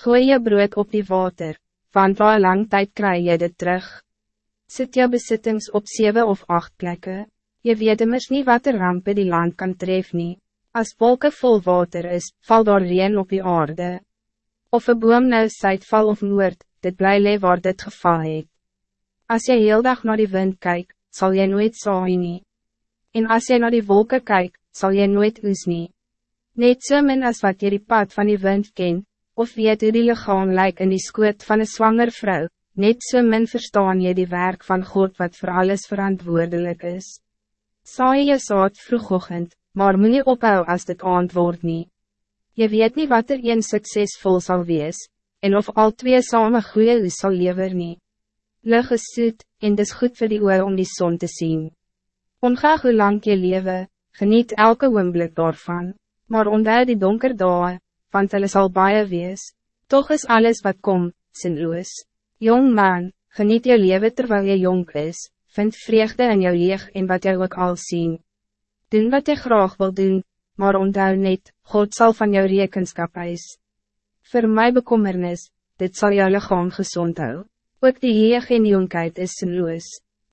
Gooi je brood op die water, want waar lang tijd krijg je dit terug. Zit je bezittings op zeven of acht plekken? Je weet immers niet wat de rampen die land kan treffen. nie. As wolken vol water is, val daar reen op die aarde. Of een boom nou zuid val of noord, dit bly le waar dit geval het. As jy heel dag naar die wind kijkt, zal jy nooit saai nie. En as jy naar die wolken kijkt, zal jy nooit oes nie. Net so min as wat jy die pad van die wind ken, of weet hoe die lichaam lyk in die skoot van een zwanger vrouw, net so min verstaan jy die werk van God wat voor alles verantwoordelijk is. Saai je saad vroegochtend, maar moet nie ophou as dit antwoord nie. Je weet niet wat er een succesvol zal wees, en of al twee samen goeie is sal lever nie. Lig is soet, en dis goed voor die oor om die zon te zien. Ongeag hoe lang je leven, geniet elke oomblik daarvan, maar onthou die donker dae, want hulle sal baie wees. Toch is alles wat kom, sinloos. Jong man, geniet je leven terwijl je jong is, vind vreugde in jou leeg en wat jy ook al zien. Doen wat je graag wil doen, maar onthou net, God zal van jou rekenskap eis. Voor my bekommernis, dit zal jou lichaam gezond hou. Ook die heeg en jonkheid is sinloos.